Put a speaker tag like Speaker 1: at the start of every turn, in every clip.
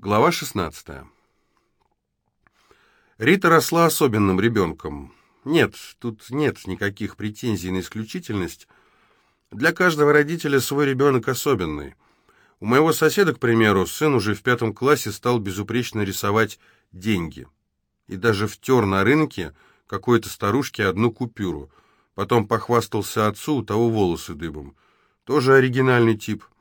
Speaker 1: Глава 16. Рита росла особенным ребенком. Нет, тут нет никаких претензий на исключительность. Для каждого родителя свой ребенок особенный. У моего соседа, к примеру, сын уже в пятом классе стал безупречно рисовать деньги. И даже втер на рынке какой-то старушке одну купюру. Потом похвастался отцу, у того волосы дыбом. Тоже оригинальный тип –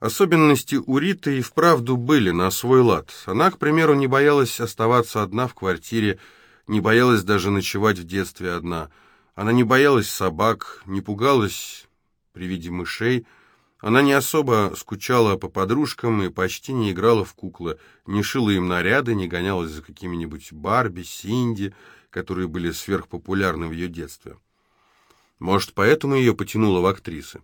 Speaker 1: Особенности у Риты и вправду были на свой лад. Она, к примеру, не боялась оставаться одна в квартире, не боялась даже ночевать в детстве одна. Она не боялась собак, не пугалась при виде мышей. Она не особо скучала по подружкам и почти не играла в куклы, не шила им наряды, не гонялась за какими-нибудь Барби, Синди, которые были сверхпопулярны в ее детстве. Может, поэтому ее потянуло в актрисы.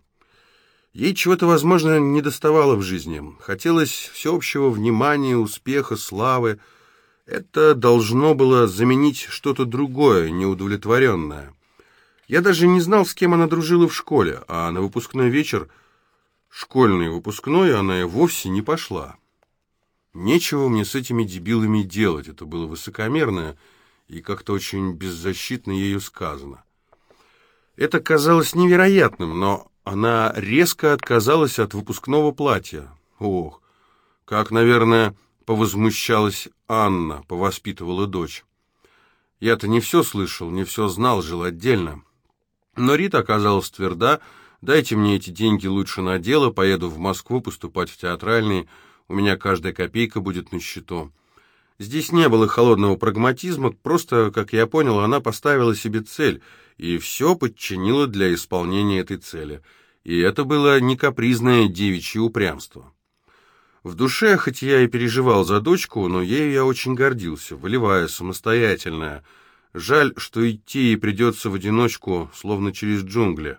Speaker 1: Ей чего-то, возможно, не доставало в жизни. Хотелось всеобщего внимания, успеха, славы. Это должно было заменить что-то другое, неудовлетворенное. Я даже не знал, с кем она дружила в школе, а на выпускной вечер, школьный выпускной, она и вовсе не пошла. Нечего мне с этими дебилами делать, это было высокомерно и как-то очень беззащитно ею сказано. Это казалось невероятным, но она резко отказалась от выпускного платья. Ох, как, наверное, повозмущалась Анна, повоспитывала дочь. Я-то не все слышал, не все знал, жил отдельно. Но Рита оказалась тверда, дайте мне эти деньги лучше на дело, поеду в Москву поступать в театральный, у меня каждая копейка будет на счету. Здесь не было холодного прагматизма, просто, как я понял, она поставила себе цель — и все подчинила для исполнения этой цели. И это было не капризное девичье упрямство. В душе, хоть я и переживал за дочку, но ею я очень гордился, выливая самостоятельная. Жаль, что идти ей придется в одиночку, словно через джунгли.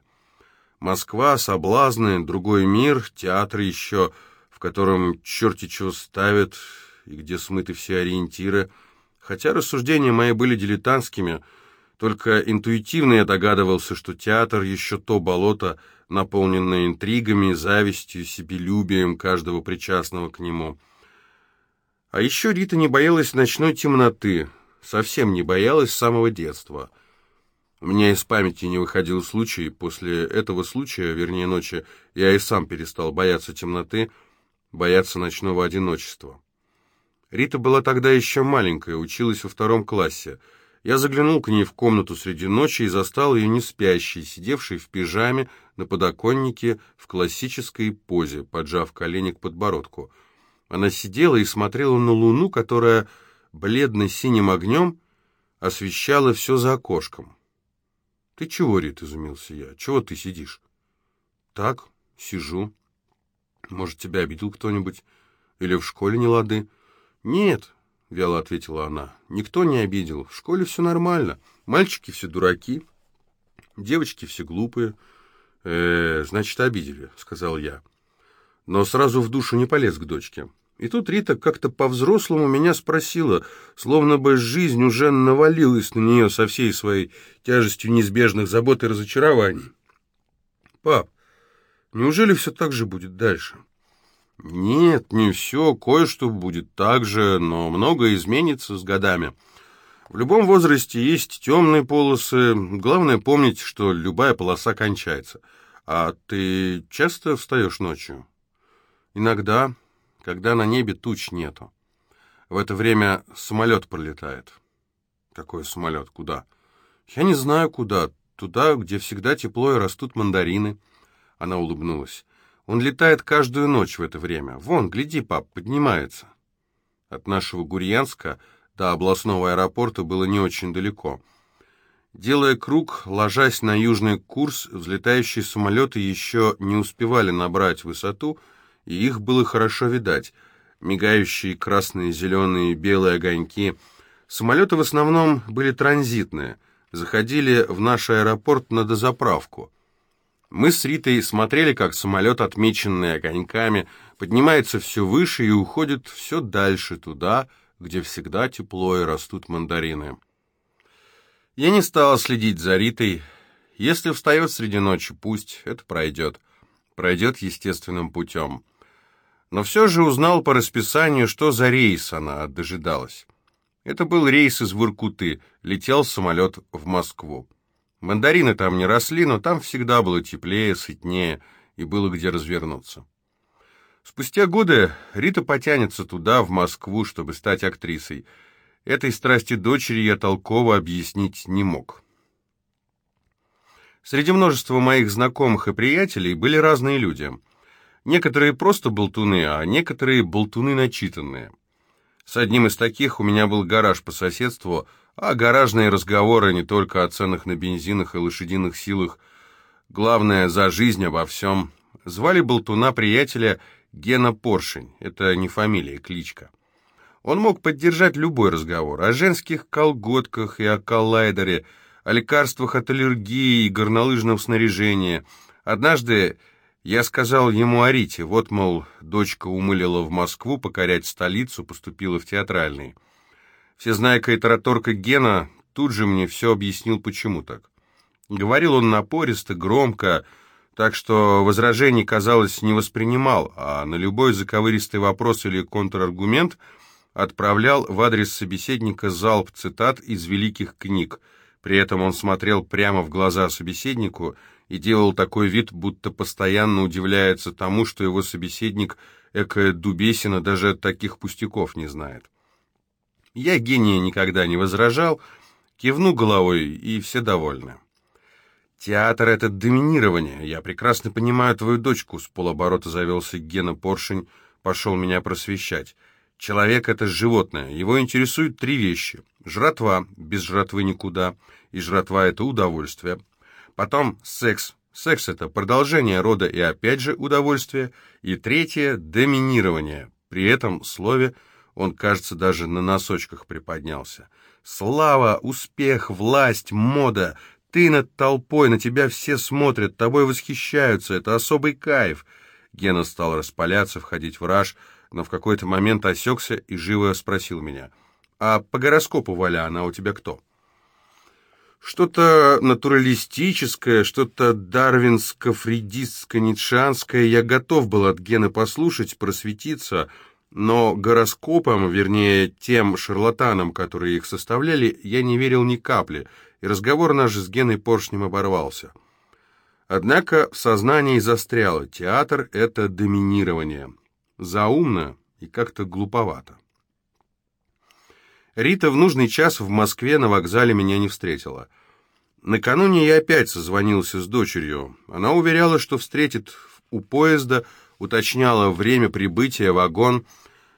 Speaker 1: Москва, соблазны, другой мир, театр еще, в котором черти чего ставят и где смыты все ориентиры. Хотя рассуждения мои были дилетантскими — только интуитивно я догадывался, что театр еще то болото, наполненное интригами, завистью, себелюбием каждого причастного к нему. А еще Рита не боялась ночной темноты, совсем не боялась с самого детства. У меня из памяти не выходил случай, после этого случая, вернее ночи, я и сам перестал бояться темноты, бояться ночного одиночества. Рита была тогда еще маленькая, училась во втором классе — я заглянул к ней в комнату среди ночи и застал ее не спящей, сидевшей в пижаме на подоконнике в классической позе, поджав колени к подбородку. Она сидела и смотрела на луну, которая бледно-синим огнем освещала все за окошком. — Ты чего, Рит, — изумился я, — чего ты сидишь? — Так, сижу. Может, тебя обидел кто-нибудь? Или в школе не лады? — Нет, — вяло ответила она. «Никто не обидел. В школе все нормально. Мальчики все дураки, девочки все глупые». «Э, значит, обидели», — сказал я. Но сразу в душу не полез к дочке. И тут Рита как-то по-взрослому меня спросила, словно бы жизнь уже навалилась на нее со всей своей тяжестью неизбежных забот и разочарований. «Пап, неужели все так же будет дальше?» Нет, не все, кое-что будет так же, но многое изменится с годами. В любом возрасте есть темные полосы, главное помнить, что любая полоса кончается. А ты часто встаешь ночью? Иногда, когда на небе туч нету. В это время самолет пролетает. Какой самолет? Куда? Я не знаю, куда. Туда, где всегда тепло и растут мандарины. Она улыбнулась. Он летает каждую ночь в это время. Вон, гляди, пап, поднимается. От нашего Гурьянска до областного аэропорта было не очень далеко. Делая круг, ложась на южный курс, взлетающие самолеты еще не успевали набрать высоту, и их было хорошо видать. Мигающие красные, зеленые, белые огоньки. Самолеты в основном были транзитные, заходили в наш аэропорт на дозаправку. Мы с Ритой смотрели, как самолет, отмеченный огоньками, поднимается все выше и уходит все дальше, туда, где всегда тепло и растут мандарины. Я не стала следить за Ритой. Если встает среди ночи, пусть это пройдет. Пройдет естественным путем. но все же узнал по расписанию, что за рейс она дожидалась. Это был рейс из Воркуты, летел самолет в Москву. Мандарины там не росли, но там всегда было теплее, сытнее, и было где развернуться. Спустя годы Рита потянется туда, в Москву, чтобы стать актрисой. Этой страсти дочери я толково объяснить не мог. Среди множества моих знакомых и приятелей были разные люди. Некоторые просто болтуны, а некоторые болтуны начитанные. С одним из таких у меня был гараж по соседству, а гаражные разговоры не только о ценах на бензинах и лошадиных силах, главное, за жизнь обо всем. Звали болтуна приятеля Гена Поршень, это не фамилия, кличка. Он мог поддержать любой разговор о женских колготках и о коллайдере, о лекарствах от аллергии и горнолыжном снаряжении. Однажды я сказал ему о Рите, вот, мол, дочка умылила в Москву покорять столицу, поступила в театральный. Всезнайка и тараторка Гена тут же мне все объяснил, почему так. Говорил он напористо, громко, так что возражений, казалось, не воспринимал, а на любой заковыристый вопрос или контраргумент отправлял в адрес собеседника залп цитат из великих книг. При этом он смотрел прямо в глаза собеседнику и делал такой вид, будто постоянно удивляется тому, что его собеседник, экая дубесина, даже таких пустяков не знает. Я гения никогда не возражал, кивну головой, и все довольны. «Театр — это доминирование. Я прекрасно понимаю твою дочку», — с полоборота завелся Гена Поршень, пошел меня просвещать. «Человек — это животное. Его интересуют три вещи. Жратва, без жратвы никуда, и жратва — это удовольствие. Потом секс. Секс — это продолжение рода и опять же удовольствие. И третье — доминирование. При этом слове он, кажется, даже на носочках приподнялся. Слава, успех, власть, мода ты над толпой, на тебя все смотрят, тобой восхищаются, это особый кайф. Гена стал распаляться, входить в раж, но в какой-то момент осекся и живо спросил меня. «А по гороскопу, Валя, она у тебя кто?» Что-то натуралистическое, что-то дарвинско-фридистско-ницшанское я готов был от Гены послушать, просветиться, но гороскопам, вернее, тем шарлатанам, которые их составляли, я не верил ни капли — и разговор наш с Геной Поршнем оборвался. Однако в сознании застряло, театр — это доминирование. Заумно и как-то глуповато. Рита в нужный час в Москве на вокзале меня не встретила. Накануне я опять созвонился с дочерью. Она уверяла, что встретит у поезда, уточняла время прибытия, вагон.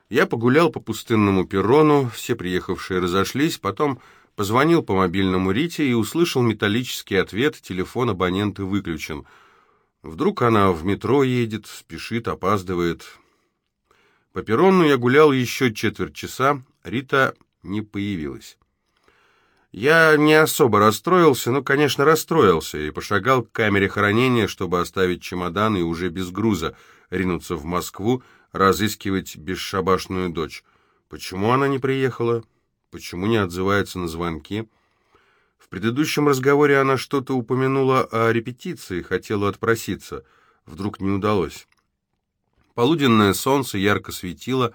Speaker 1: Я погулял по пустынному перрону, все приехавшие разошлись, потом Позвонил по мобильному Рите и услышал металлический ответ, телефон абонента выключен. Вдруг она в метро едет, спешит, опаздывает. По перрону я гулял еще четверть часа, Рита не появилась. Я не особо расстроился, но, конечно, расстроился, и пошагал к камере хранения, чтобы оставить чемодан и уже без груза ринуться в Москву, разыскивать бесшабашную дочь. Почему она не приехала? Почему не отзывается на звонки? В предыдущем разговоре она что-то упомянула о репетиции, хотела отпроситься. Вдруг не удалось. Полуденное солнце ярко светило.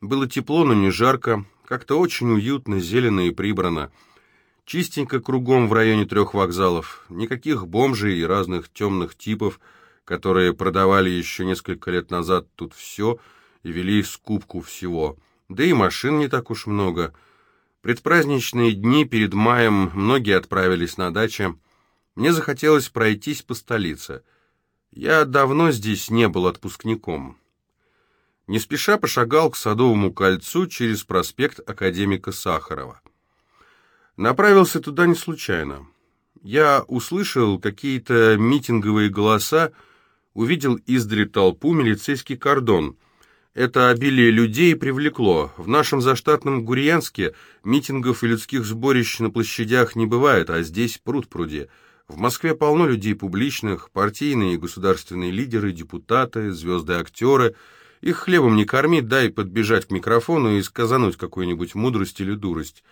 Speaker 1: Было тепло, но не жарко. Как-то очень уютно, зелено и прибрано. Чистенько кругом в районе трех вокзалов. Никаких бомжей и разных темных типов, которые продавали еще несколько лет назад тут все и вели скупку всего. Да и машин не так уж много — Предпраздничные дни перед маем многие отправились на дачи. Мне захотелось пройтись по столице. Я давно здесь не был отпускником. Не спеша пошагал к Садовому кольцу через проспект академика Сахарова. Направился туда не случайно. Я услышал какие-то митинговые голоса, увидел издали толпу милицейский кордон — это обилие людей привлекло. В нашем заштатном Гурьянске митингов и людских сборищ на площадях не бывает, а здесь пруд пруди. В Москве полно людей публичных, партийные и государственные лидеры, депутаты, звезды-актеры. Их хлебом не корми, дай подбежать к микрофону и сказануть какую-нибудь мудрость или дурость.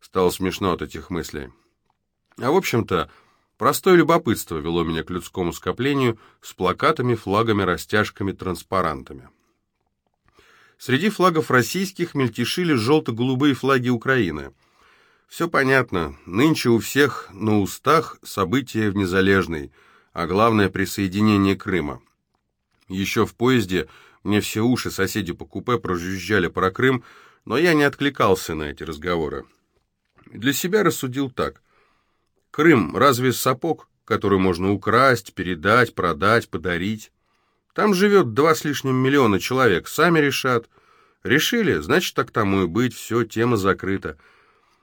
Speaker 1: Стало смешно от этих мыслей. А в общем-то, простое любопытство вело меня к людскому скоплению с плакатами, флагами, растяжками, транспарантами. Среди флагов российских мельтешили желто-голубые флаги Украины. Все понятно, нынче у всех на устах события в Незалежной, а главное присоединение Крыма. Еще в поезде мне все уши соседи по купе прожужжали про Крым, но я не откликался на эти разговоры. Для себя рассудил так. Крым разве сапог, который можно украсть, передать, продать, подарить? Там живет два с лишним миллиона человек, сами решат. Решили, значит, так тому и быть, все, тема закрыта.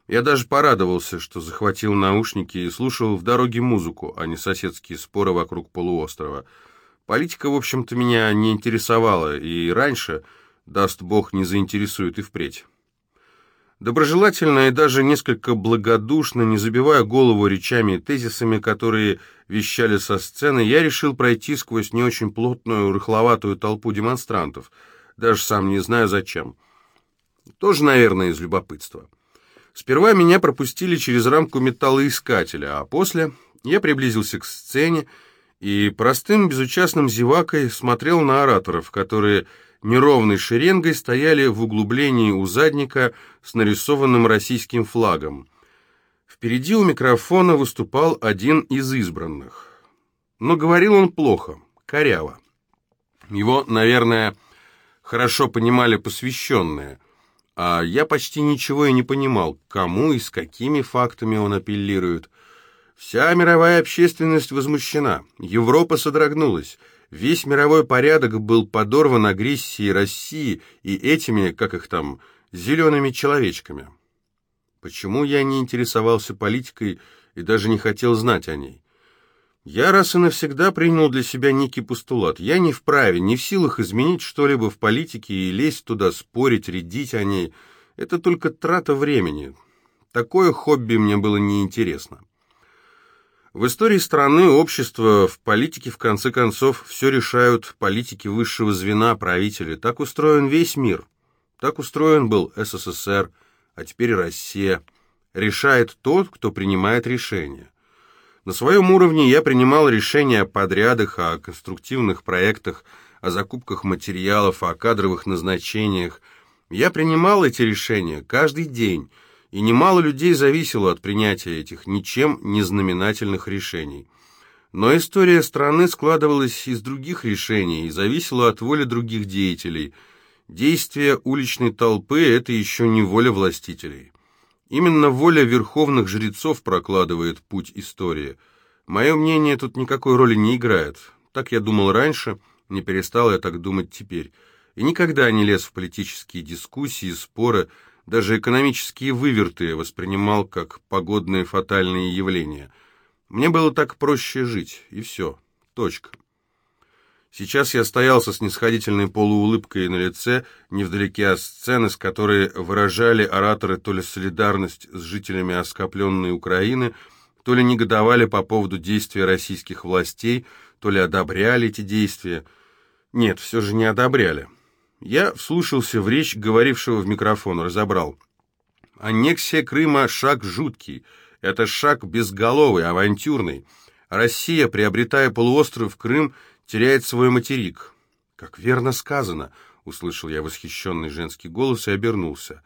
Speaker 1: Я даже порадовался, что захватил наушники и слушал в дороге музыку, а не соседские споры вокруг полуострова. Политика, в общем-то, меня не интересовала, и раньше, даст бог, не заинтересует и впредь. Доброжелательно и даже несколько благодушно, не забивая голову речами и тезисами, которые вещали со сцены, я решил пройти сквозь не очень плотную, рыхловатую толпу демонстрантов, даже сам не знаю зачем. Тоже, наверное, из любопытства. Сперва меня пропустили через рамку металлоискателя, а после я приблизился к сцене и простым безучастным зевакой смотрел на ораторов, которые неровной шеренгой стояли в углублении у задника с нарисованным российским флагом. Впереди у микрофона выступал один из избранных. Но говорил он плохо, коряво. Его, наверное, хорошо понимали посвященные, а я почти ничего и не понимал, кому и с какими фактами он апеллирует. Вся мировая общественность возмущена, Европа содрогнулась, Весь мировой порядок был подорван агрессией России и этими, как их там, зелеными человечками. Почему я не интересовался политикой и даже не хотел знать о ней? Я раз и навсегда принял для себя некий постулат. Я не вправе, не в силах изменить что-либо в политике и лезть туда, спорить, рядить о ней. Это только трата времени. Такое хобби мне было неинтересно. В истории страны, общества, в политике, в конце концов, все решают политики высшего звена, правители. Так устроен весь мир. Так устроен был СССР, а теперь Россия. Решает тот, кто принимает решения. На своем уровне я принимал решения о подрядах, о конструктивных проектах, о закупках материалов, о кадровых назначениях. Я принимал эти решения каждый день, и немало людей зависело от принятия этих ничем не знаменательных решений. Но история страны складывалась из других решений и зависела от воли других деятелей. Действия уличной толпы – это еще не воля властителей. Именно воля верховных жрецов прокладывает путь истории. Мое мнение тут никакой роли не играет. Так я думал раньше, не перестал я так думать теперь. И никогда не лез в политические дискуссии, споры – даже экономические выверты воспринимал как погодные фатальные явления. Мне было так проще жить, и все. Точка. Сейчас я стоял со снисходительной полуулыбкой на лице, невдалеке от сцены, с которой выражали ораторы то ли солидарность с жителями оскопленной Украины, то ли негодовали по поводу действия российских властей, то ли одобряли эти действия. Нет, все же не одобряли. Я вслушался в речь говорившего в микрофон, разобрал. Аннексия Крыма — шаг жуткий. Это шаг безголовый, авантюрный. Россия, приобретая полуостров Крым, теряет свой материк. «Как верно сказано!» — услышал я восхищенный женский голос и обернулся.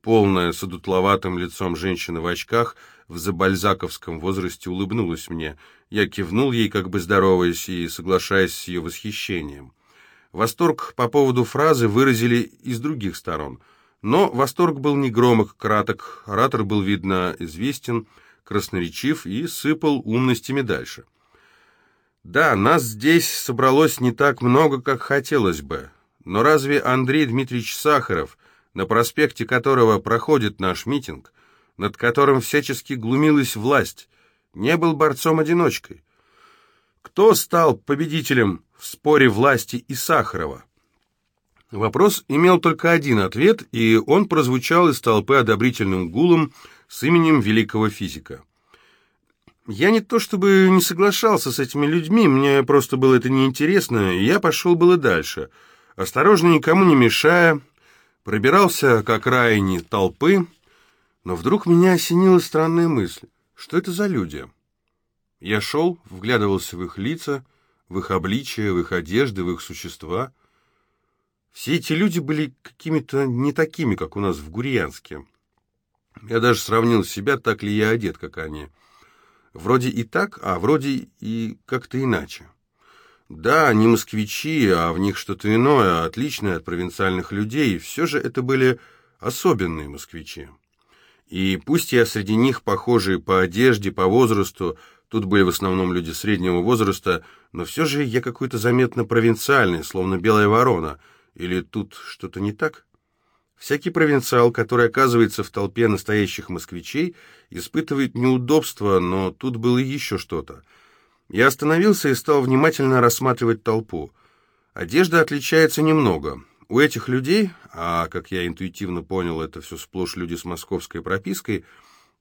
Speaker 1: Полная, с одутловатым лицом женщина в очках, в забальзаковском возрасте улыбнулась мне. Я кивнул ей, как бы здороваясь и соглашаясь с ее восхищением. Восторг по поводу фразы выразили из других сторон. Но восторг был не громок, краток, оратор был, видно, известен, красноречив и сыпал умностями дальше. Да, нас здесь собралось не так много, как хотелось бы. Но разве Андрей Дмитриевич Сахаров, на проспекте которого проходит наш митинг, над которым всячески глумилась власть, не был борцом-одиночкой? Кто стал победителем в споре власти и Сахарова? Вопрос имел только один ответ, и он прозвучал из толпы одобрительным гулом с именем великого физика. Я не то чтобы не соглашался с этими людьми, мне просто было это неинтересно, и я пошел было дальше. Осторожно, никому не мешая, пробирался к окраине толпы, но вдруг меня осенила странная мысль. Что это за люди? Я шел, вглядывался в их лица, в их обличие, в их одежды, в их существа. Все эти люди были какими-то не такими, как у нас в Гурьянске. Я даже сравнил себя, так ли я одет, как они. Вроде и так, а вроде и как-то иначе. Да, они москвичи, а в них что-то иное, отличное от провинциальных людей, все же это были особенные москвичи. И пусть я среди них похожий по одежде, по возрасту, тут были в основном люди среднего возраста, но все же я какой-то заметно провинциальный, словно белая ворона. Или тут что-то не так? Всякий провинциал, который оказывается в толпе настоящих москвичей, испытывает неудобства, но тут было еще что-то. Я остановился и стал внимательно рассматривать толпу. Одежда отличается немного. У этих людей, а, как я интуитивно понял, это все сплошь люди с московской пропиской,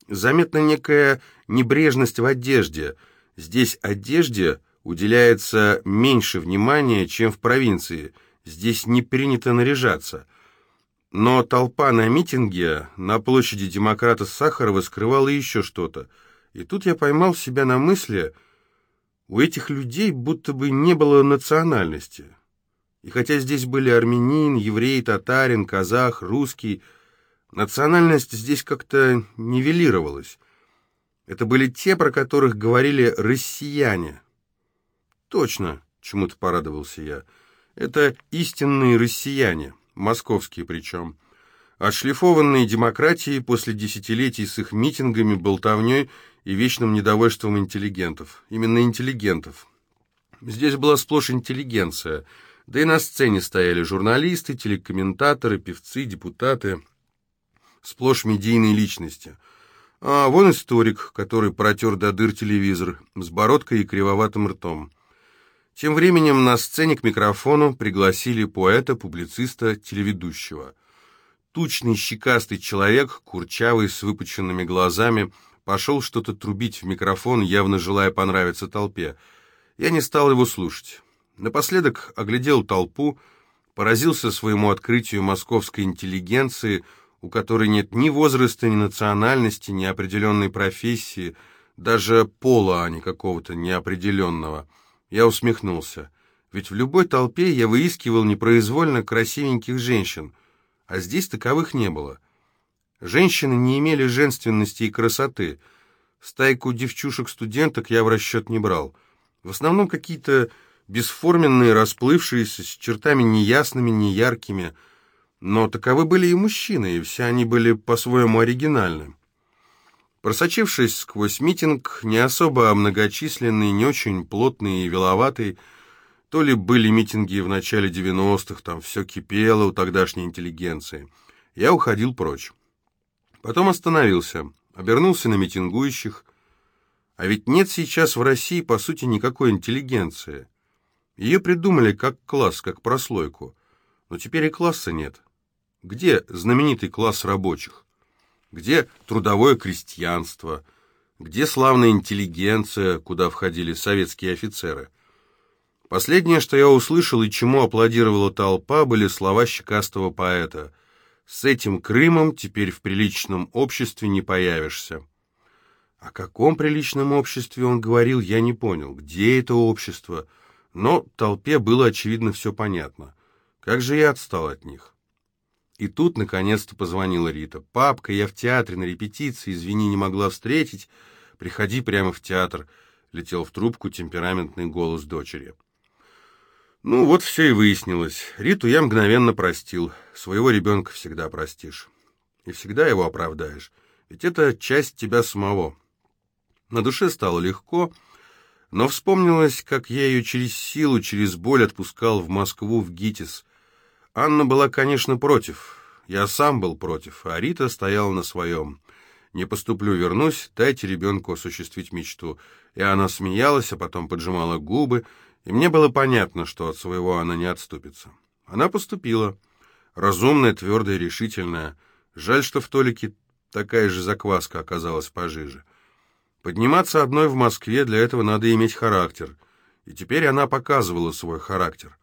Speaker 1: заметна некая небрежность в одежде. Здесь одежде уделяется меньше внимания, чем в провинции. Здесь не принято наряжаться — но толпа на митинге на площади демократа Сахарова скрывала еще что-то. И тут я поймал себя на мысли, у этих людей будто бы не было национальности. И хотя здесь были армянин, еврей, татарин, казах, русский, национальность здесь как-то нивелировалась. Это были те, про которых говорили «россияне». Точно, чему-то порадовался я. Это истинные россияне московские причем, отшлифованные демократией после десятилетий с их митингами, болтовней и вечным недовольством интеллигентов. Именно интеллигентов. Здесь была сплошь интеллигенция, да и на сцене стояли журналисты, телекомментаторы, певцы, депутаты, сплошь медийные личности. А вон историк, который протер до дыр телевизор, с бородкой и кривоватым ртом. Тем временем на сцене к микрофону пригласили поэта, публициста, телеведущего. Тучный, щекастый человек, курчавый, с выпученными глазами, пошел что-то трубить в микрофон, явно желая понравиться толпе. Я не стал его слушать. Напоследок оглядел толпу, поразился своему открытию московской интеллигенции, у которой нет ни возраста, ни национальности, ни определенной профессии, даже пола, а не какого-то неопределенного – я усмехнулся. Ведь в любой толпе я выискивал непроизвольно красивеньких женщин, а здесь таковых не было. Женщины не имели женственности и красоты. Стайку девчушек-студенток я в расчет не брал. В основном какие-то бесформенные, расплывшиеся, с чертами неясными, неяркими. Но таковы были и мужчины, и все они были по-своему оригинальны. Просочившись сквозь митинг, не особо многочисленный, не очень плотный и веловатый, то ли были митинги в начале 90-х, там все кипело у тогдашней интеллигенции, я уходил прочь. Потом остановился, обернулся на митингующих. А ведь нет сейчас в России, по сути, никакой интеллигенции. Ее придумали как класс, как прослойку. Но теперь и класса нет. Где знаменитый класс рабочих? Где трудовое крестьянство? Где славная интеллигенция, куда входили советские офицеры? Последнее, что я услышал и чему аплодировала толпа, были слова щекастого поэта. «С этим Крымом теперь в приличном обществе не появишься». О каком приличном обществе он говорил, я не понял. Где это общество? Но толпе было, очевидно, все понятно. Как же я отстал от них? И тут, наконец-то, позвонила Рита. «Папка, я в театре на репетиции, извини, не могла встретить. Приходи прямо в театр», — летел в трубку темпераментный голос дочери. Ну, вот все и выяснилось. Риту я мгновенно простил. Своего ребенка всегда простишь. И всегда его оправдаешь. Ведь это часть тебя самого. На душе стало легко, но вспомнилось, как я ее через силу, через боль отпускал в Москву, в ГИТИС — Анна была, конечно, против. Я сам был против, а Рита стояла на своем. «Не поступлю, вернусь, дайте ребенку осуществить мечту». И она смеялась, а потом поджимала губы, и мне было понятно, что от своего она не отступится. Она поступила. Разумная, твердая, решительная. Жаль, что в Толике такая же закваска оказалась пожиже. Подниматься одной в Москве, для этого надо иметь характер. И теперь она показывала свой характер.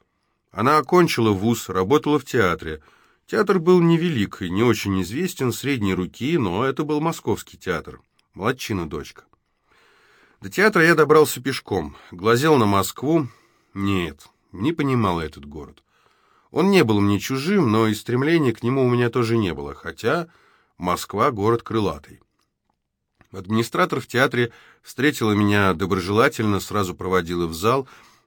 Speaker 1: Она окончила вуз, работала в театре. Театр был невелик и не очень известен, средней руки, но это был московский театр. Младчина дочка. До театра я добрался пешком, глазел на Москву. Нет, не понимал этот город. Он не был мне чужим, но и стремления к нему у меня тоже не было, хотя Москва — город крылатый. Администратор в театре встретила меня доброжелательно, сразу проводила в зал.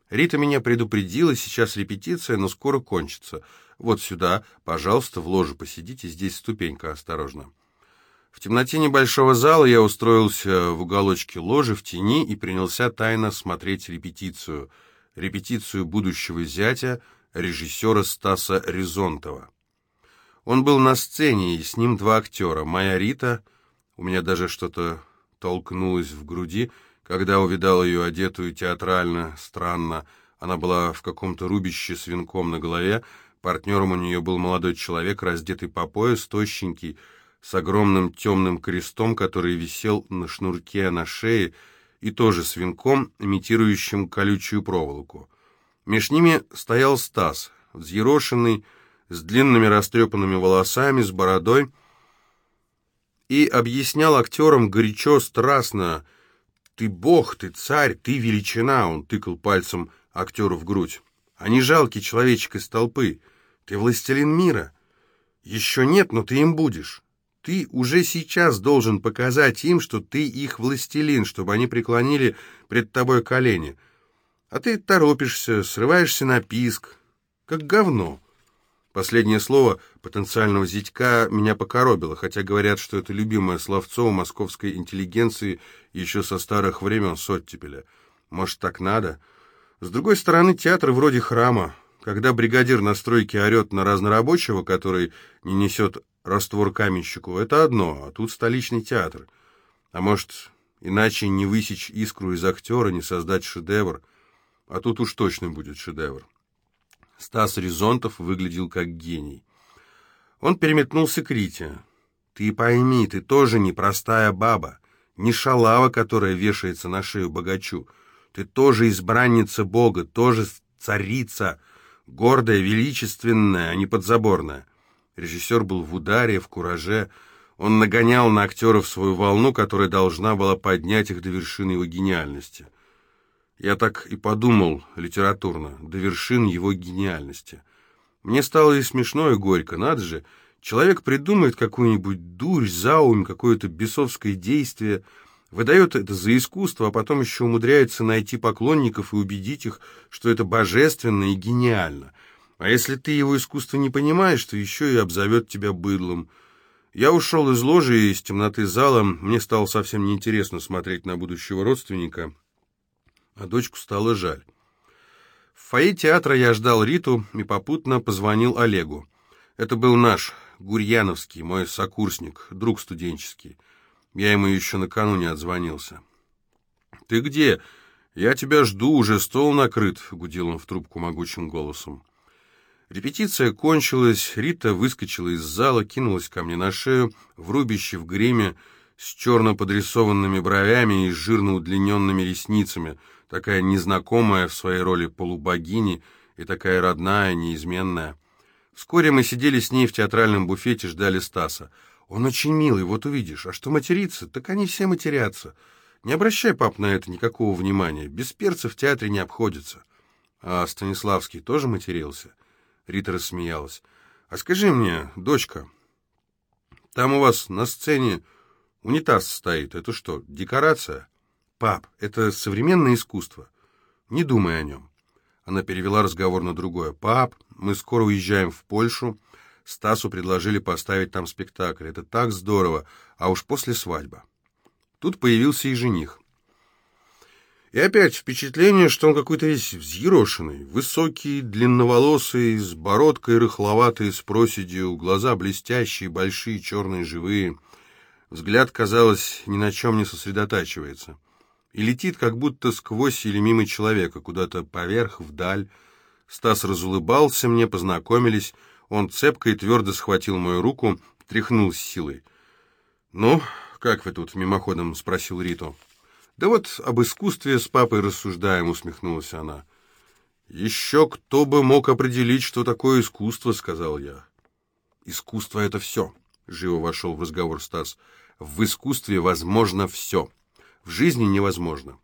Speaker 1: Рита меня предупредила, сейчас репетиция, но скоро кончится. Вот сюда, пожалуйста, в ложу посидите, здесь ступенька, осторожно. В темноте небольшого зала я устроился в уголочке ложи в тени и принялся тайно смотреть репетицию. Репетицию будущего зятя режиссера Стаса Резонтова. Он был на сцене, и с ним два актера. Моя Рита, у меня даже что-то толкнулось в груди, когда увидал ее одетую театрально, странно. Она была в каком-то рубище с венком на голове, партнером у нее был молодой человек, раздетый по пояс, тощенький, с огромным темным крестом, который висел на шнурке на шее, и тоже с венком, имитирующим колючую проволоку. Меж ними стоял Стас, взъерошенный, с длинными растрепанными волосами, с бородой, и объяснял актерам горячо, страстно, «Ты бог, ты царь, ты величина!» Он тыкал пальцем актеру в грудь. «Они жалкий человечек из толпы. Ты властелин мира. Еще нет, но ты им будешь». Ты уже сейчас должен показать им, что ты их властелин, чтобы они преклонили пред тобой колени. А ты торопишься, срываешься на писк, как говно. Последнее слово потенциального зятька меня покоробило, хотя говорят, что это любимое словцо у московской интеллигенции еще со старых времен соттепеля. Может, так надо? С другой стороны, театр вроде храма. Когда бригадир на стройке орет на разнорабочего, который не несет раствор каменщику, это одно, а тут столичный театр. А может, иначе не высечь искру из актера, не создать шедевр, а тут уж точно будет шедевр. Стас Резонтов выглядел как гений. Он переметнулся к Рите. «Ты пойми, ты тоже не простая баба, не шалава, которая вешается на шею богачу. Ты тоже избранница Бога, тоже царица, гордая, величественная, а не подзаборная. Режиссер был в ударе, в кураже. Он нагонял на актеров свою волну, которая должна была поднять их до вершины его гениальности. Я так и подумал литературно, до вершин его гениальности. Мне стало и смешно, и горько. Надо же, человек придумает какую-нибудь дурь, заум, какое-то бесовское действие, выдает это за искусство, а потом еще умудряется найти поклонников и убедить их, что это божественно и гениально — а если ты его искусство не понимаешь, то еще и обзовет тебя быдлом. Я ушел из ложи и из темноты зала. Мне стало совсем неинтересно смотреть на будущего родственника, а дочку стало жаль. В фойе театра я ждал Риту и попутно позвонил Олегу. Это был наш, Гурьяновский, мой сокурсник, друг студенческий. Я ему еще накануне отзвонился. «Ты где? Я тебя жду, уже стол накрыт», — гудел он в трубку могучим голосом. Репетиция кончилась, Рита выскочила из зала, кинулась ко мне на шею, в рубище, в гриме, с черно подрисованными бровями и жирно удлиненными ресницами, такая незнакомая в своей роли полубогини и такая родная, неизменная. Вскоре мы сидели с ней в театральном буфете, ждали Стаса. Он очень милый, вот увидишь. А что материться? Так они все матерятся. Не обращай, пап, на это никакого внимания. Без перца в театре не обходится. А Станиславский тоже матерился? Рита рассмеялась. «А скажи мне, дочка, там у вас на сцене унитаз стоит. Это что, декорация?» «Пап, это современное искусство. Не думай о нем». Она перевела разговор на другое. «Пап, мы скоро уезжаем в Польшу. Стасу предложили поставить там спектакль. Это так здорово. А уж после свадьбы». Тут появился и жених. И опять впечатление, что он какой-то весь взъерошенный, высокий, длинноволосый, с бородкой рыхловатой, с проседью, глаза блестящие, большие, черные, живые. Взгляд, казалось, ни на чем не сосредотачивается. И летит, как будто сквозь или мимо человека, куда-то поверх, вдаль. Стас разулыбался мне, познакомились. Он цепко и твердо схватил мою руку, тряхнул с силой. «Ну, как вы тут?» — мимоходом спросил Риту. «Да вот об искусстве с папой рассуждаем», — усмехнулась она. «Еще кто бы мог определить, что такое искусство», — сказал я. «Искусство — это все», — живо вошел в разговор Стас. «В искусстве возможно все. В жизни невозможно.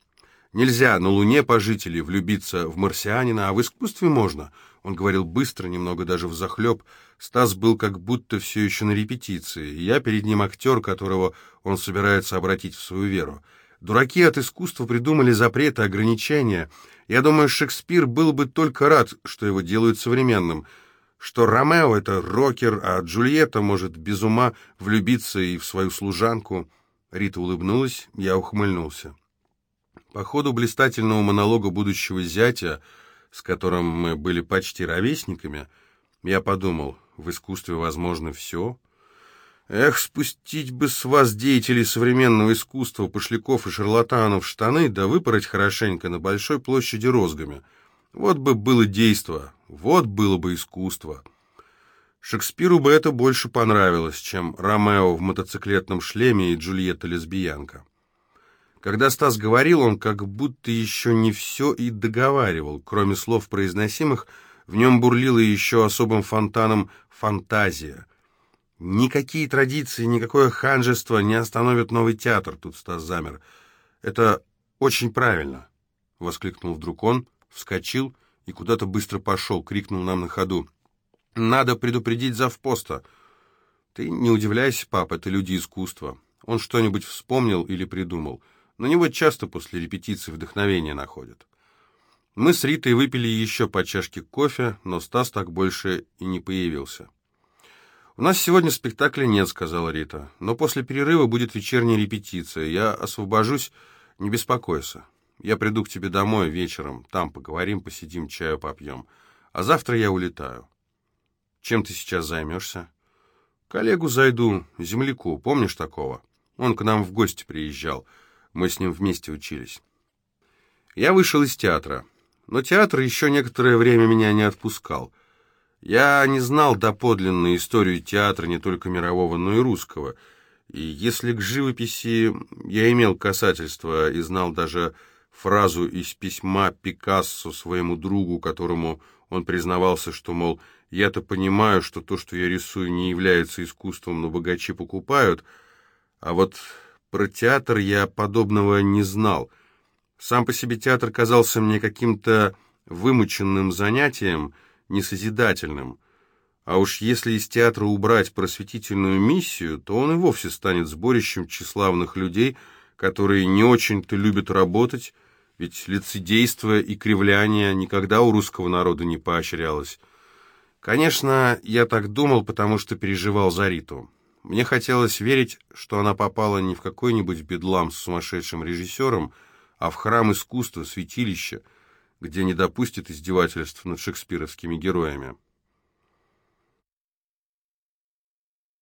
Speaker 1: Нельзя на Луне пожить или влюбиться в марсианина, а в искусстве можно. Он говорил быстро, немного даже взахлеб. Стас был как будто все еще на репетиции, и я перед ним актер, которого он собирается обратить в свою веру. Дураки от искусства придумали запреты, ограничения. Я думаю, Шекспир был бы только рад, что его делают современным, что Ромео — это рокер, а Джульетта может без ума влюбиться и в свою служанку. Рита улыбнулась, я ухмыльнулся. По ходу блистательного монолога будущего зятя, с которым мы были почти ровесниками, я подумал, в искусстве возможно все. Эх, спустить бы с вас, деятелей современного искусства, пошляков и шарлатанов, штаны, да выпороть хорошенько на большой площади розгами. Вот бы было действо, вот было бы искусство. Шекспиру бы это больше понравилось, чем Ромео в мотоциклетном шлеме и Джульетта-лесбиянка. Когда Стас говорил, он как будто еще не все и договаривал. Кроме слов произносимых, в нем бурлила еще особым фонтаном фантазия. Никакие традиции, никакое ханжество не остановят новый театр, тут Стас замер. Это очень правильно, — воскликнул вдруг он, вскочил и куда-то быстро пошел, крикнул нам на ходу. Надо предупредить завпоста. Ты не удивляйся, папа, это люди искусства. Он что-нибудь вспомнил или придумал — на него часто после репетиции вдохновение находят. Мы с Ритой выпили еще по чашке кофе, но Стас так больше и не появился. «У нас сегодня спектакля нет», — сказала Рита, «но после перерыва будет вечерняя репетиция. Я освобожусь, не беспокойся. Я приду к тебе домой вечером, там поговорим, посидим, чаю попьем. А завтра я улетаю». «Чем ты сейчас займешься?» «Коллегу зайду, земляку, помнишь такого? Он к нам в гости приезжал». Мы с ним вместе учились. Я вышел из театра, но театр еще некоторое время меня не отпускал. Я не знал доподлинно историю театра не только мирового, но и русского. И если к живописи я имел касательство и знал даже фразу из письма Пикассо своему другу, которому он признавался, что, мол, я-то понимаю, что то, что я рисую, не является искусством, но богачи покупают, а вот про театр я подобного не знал. Сам по себе театр казался мне каким-то вымученным занятием, несозидательным. А уж если из театра убрать просветительную миссию, то он и вовсе станет сборищем тщеславных людей, которые не очень-то любят работать, ведь лицедейство и кривляние никогда у русского народа не поощрялось. Конечно, я так думал, потому что переживал за Риту. Мне хотелось верить, что она попала не в какой-нибудь бедлам с сумасшедшим режиссером, а в храм искусства, святилище, где не допустят издевательств над шекспировскими героями.